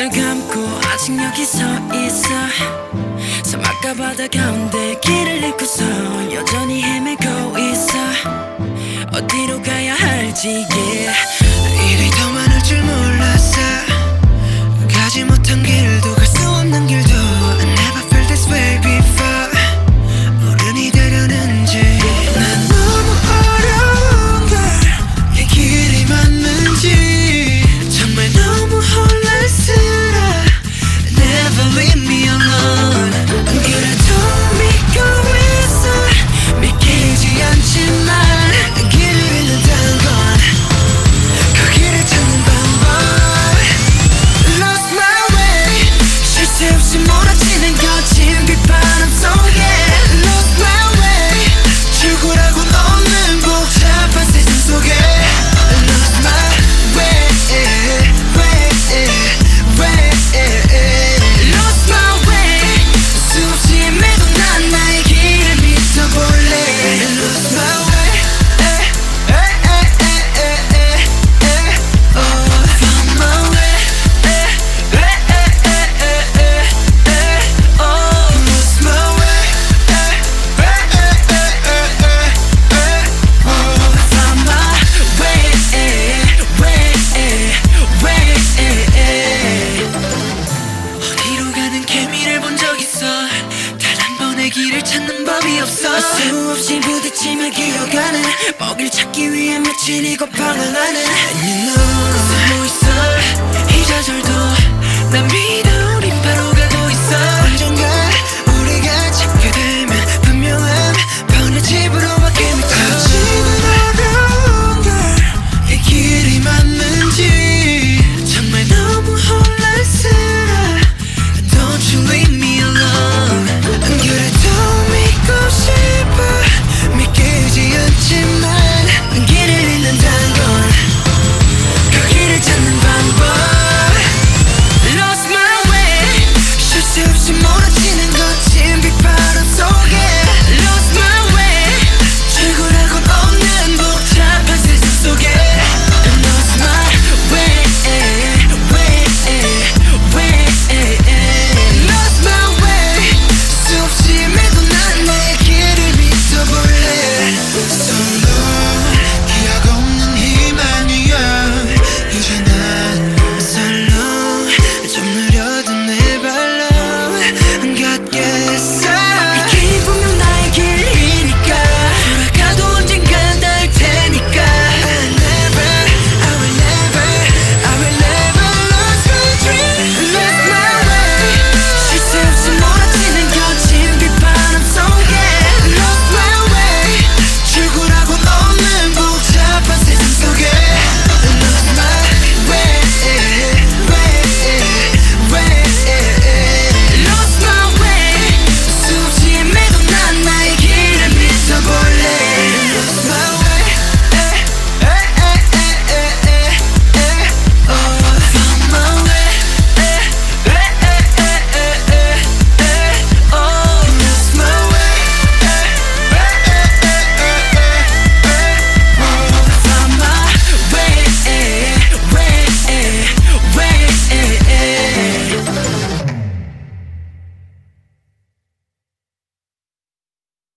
눈을 감고 아직 여기 서 있어 사막과 바다 가운데 길을 잃고서 여전히 헤매고 있어 어디로 가야 할지 yeah. 찾는 법이 없어. 수없이 부딪히며 기어가는 먹일 찾기 위해 며칠이 곱방을 나는 And you know.